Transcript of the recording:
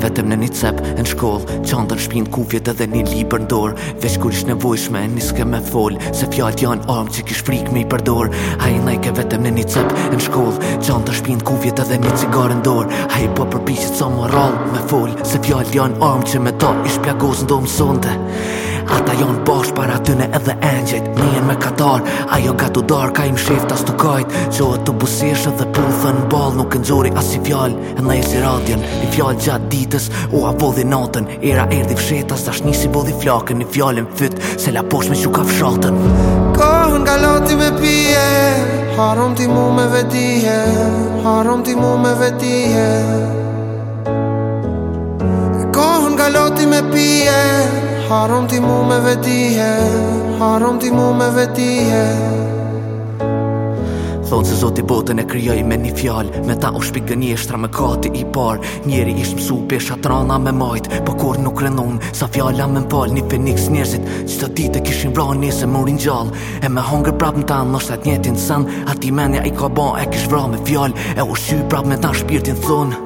vetëm në një cep në shkollë çantën n'shpinë kufjet edhe një libër n'dorë Veç kur ish nevojshme, niske me folë Se fjalët janë armë që Kish frik me i përdor Ai najke vetëm në një cep në shkollë Çantën n'shpinë kufjet edhe një cigare në dor Ai po përpiqet sa më rrallë Me fol Se fjalët janë armë që me ta Ish plagos ndomsonte Ata janë bashkë para tyne edhe engjëjt Nihen mëkatarë Ajo gatu darkë Ai mshehtas tu kajt Çohet tu buzëqesh dhe e puth në Ballë nuk e nxori asni fjalë Ndaj si radion, një fjalë gjatë ditës Ua vodhi natën, era erdhi fshehtas Dashnisë i vodhi flakën, një fjallën fyt Se la posh me që ka fshatën Kohën kalo ti me pije Harrom ti mu me vetëdije Harrom ti mu me vetëdije Kohën kalo ti me pije Harrom ti mu me vetëdije Harrom ti mu me vetëdije Thonë se zoti botën e krijoi me një fjalë Me ta u shpik gënjeshtra mëkati i parë Njeri ish mësu pesha t'rana me majt Po kurrë nuk rëndon sa fjala më fal Një feniks njerëzit çdo ditë e kishin vra Nesër me u ringjall E me hongër prap me thanë veç të njëjtin sen Atij menja i ka ba e kish vra me fjalë E ushqy prap me ta shpirtin thonë